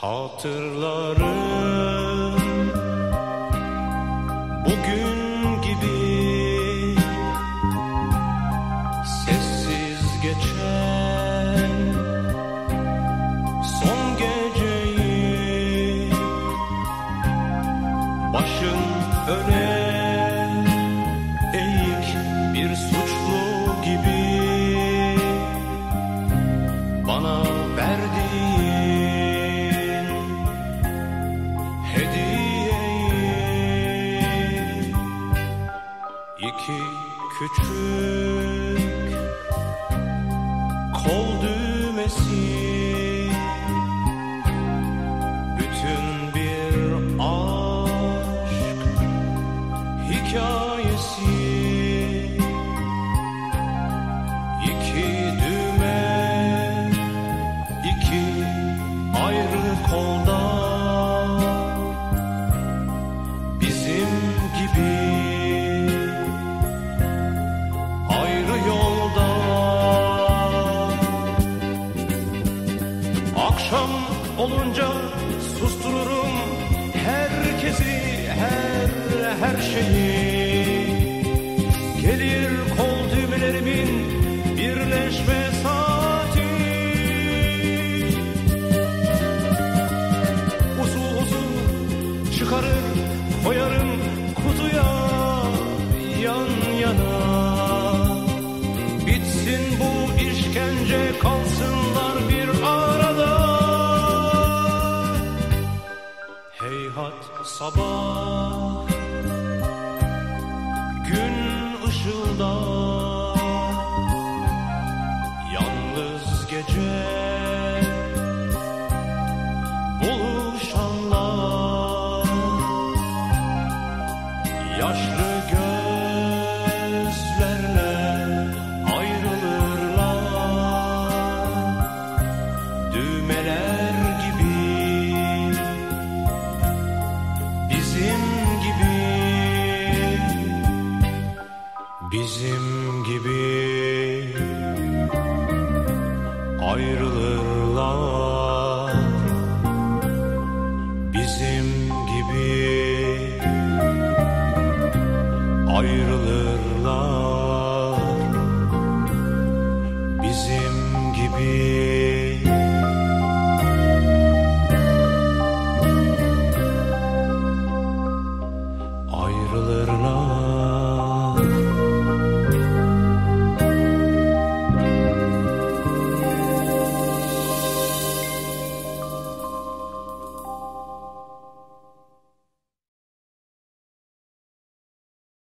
Hatırlarım. Küçük kol düğmesi. Bütün bir aşk hikayesi. İki düğme iki ayrı kolda. Bizim gibi akşam olunca sustururum herkesi her her şeyi. Gelir kol düğmelerimin birleşme saati. Usul usul çıkarır koyarım kutuya yan yana. Bitsin bu işkence kalsınlar sabah Bizim gibi ayrılırlar Bizim gibi ayrılırlar. Bizim gibi